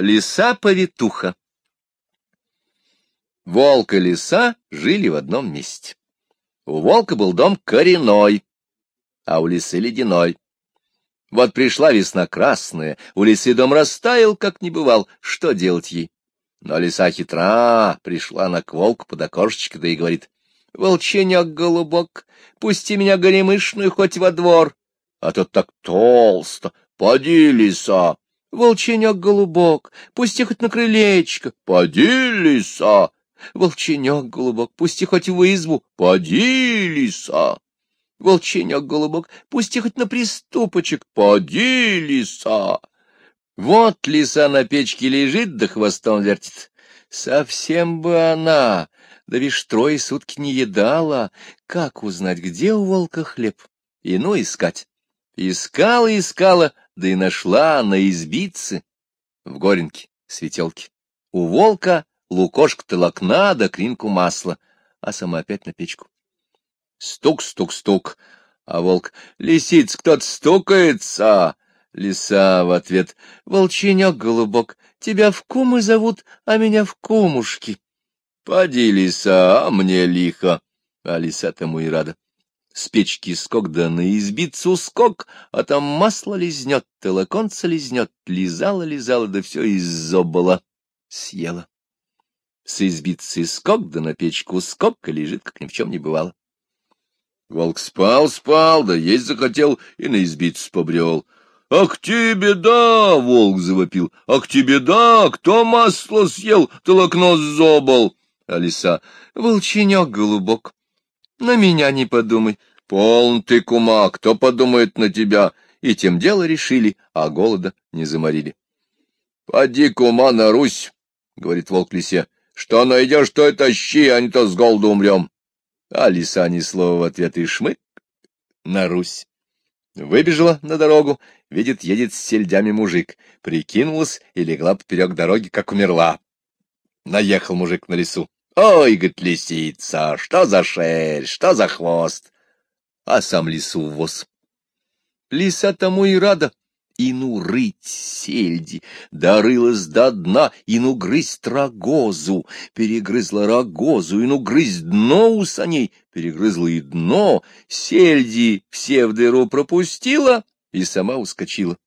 Лиса-повитуха Волк и лиса жили в одном месте. У волка был дом коренной, а у лисы ледяной. Вот пришла весна красная, у лисы дом растаял, как не бывал, что делать ей? Но лиса хитра, пришла на к волку под окошечко, да и говорит, — Волченек голубок, пусти меня горемышную хоть во двор. А тот так толсто, поди, лиса, Волченек голубок, пусти хоть на крылечко. Поди, лиса. Волченек голубок, пусти хоть в избу. Поди, лиса. Волченек голубок, пусти хоть на приступочек. Поди, лиса. Вот лиса на печке лежит, да хвостом вертит. Совсем бы она, да вишь, трое сутки не едала. Как узнать, где у волка хлеб? И ну искать. Искала, искала, да и нашла на избице в Горенке, светелке. У волка лукошка толокна да кринку масла, а сама опять на печку. Стук, стук, стук, а волк, лисиц, кто-то стукается. Лиса в ответ, волченек голубок, тебя в кумы зовут, а меня в кумушки. Поди, лиса, а мне лихо, а лиса тому и рада. С печки скок да на избицу скок, а там масло лизнет, толоконца лизнет, лизала-лизала, да все иззобала, съела. С избицы скок да на печку скок, и лежит, как ни в чем не бывало. Волк спал, спал, да есть захотел, и на избицу побрел. — А к тебе да! — волк завопил. — А к тебе да! Кто масло съел, толокно сзобал? А лиса. — Волченек голубок, на меня не подумай. Полн ты, кума, кто подумает на тебя? И тем дело решили, а голода не заморили. — Поди, кума, на Русь, — говорит волк лисе. — Что найдешь, то и тащи, а не то с голоду умрем. А лиса ни слова в ответ и шмык на Русь. Выбежала на дорогу, видит, едет с сельдями мужик. Прикинулась и легла поперек дороги, как умерла. Наехал мужик на лесу. Ой, говорит, лисица, что за шерсть, что за хвост? А сам лису воз. Лиса тому и рада. И ну рыть сельди, дорылась до дна, и ну грызть рогозу, перегрызла рогозу, и ну грызть дно у саней, перегрызла и дно, сельди все в дыру пропустила и сама ускочила.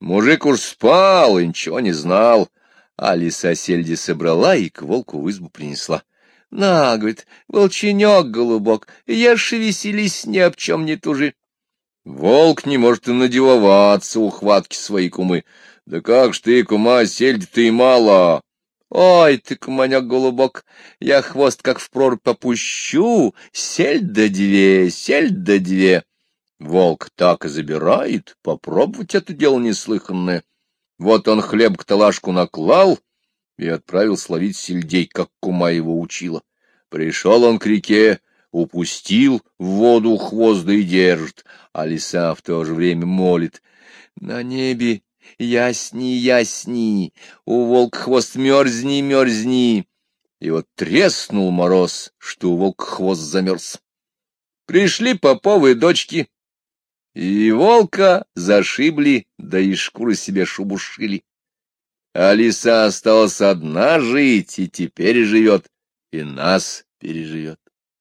Мужик уж спал и ничего не знал. А лиса сельди собрала и к волку в избу принесла. — На, — говорит, — волченек голубок, ешь и веселись, ни об чем не тужи. Волк не может и надевоваться ухватки своей кумы. Да как ж ты, кума, сельди ты мало. Ой ты, куманек голубок, я хвост как в прорубь попущу, сельдь да две, сельдь да две. Волк так и забирает, попробовать это дело неслыханное. Вот он хлеб к талашку наклал и отправил словить сельдей, как кума его учила. Пришел он к реке, упустил в воду хвост да и держит, а лиса в то же время молит. На небе ясни, ясни, у волк хвост мерзни, мерзни. И вот треснул мороз, что у волк хвост замерз. Пришли поповые дочки, и волка зашибли, да и шкуры себе шубу шили. А лиса осталась одна жить, и теперь живет, и нас переживет.